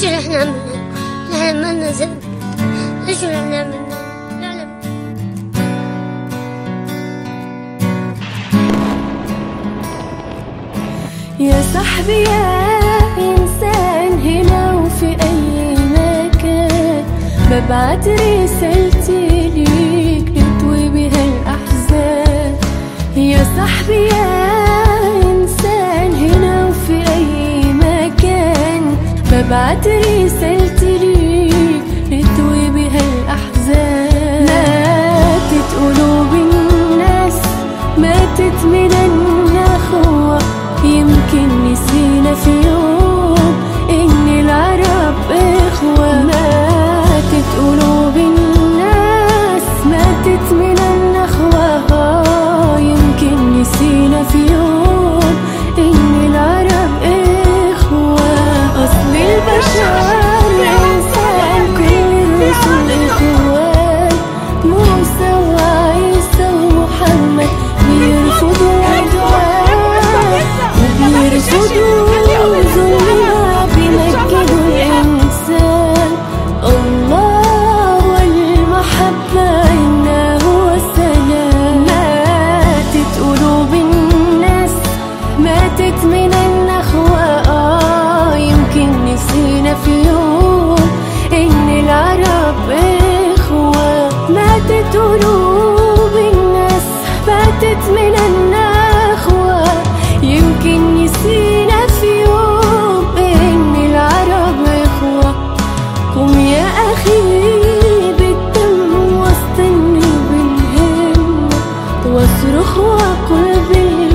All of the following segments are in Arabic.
إيش اللي إحنا عملنا إحنا عملنا ذنب إيش اللي إحنا يا صاحبي يا إنسان هنا وفي أي مكان. ببعت رسالتي ببعت رسالتي ليك نطوي بها الأحزان ماتت قلوب الناس ماتت من النخوة يمكن نسينا في يوم قلوب الناس باتت من النخوة. يمكن نسينا في يوم إن العرب إخوة. قم يا أخي بالدم واستني بالهم. واصرخ وقل بالهم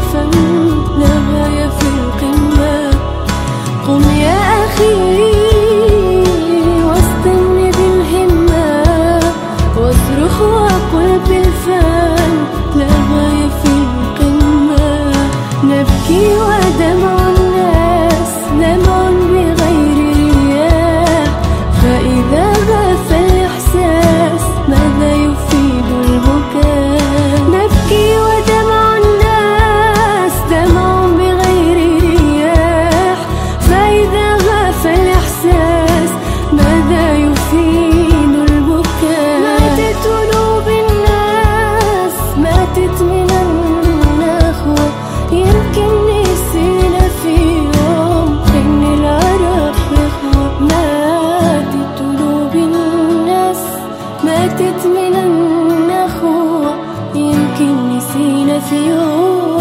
نبكي ودمعنا if you.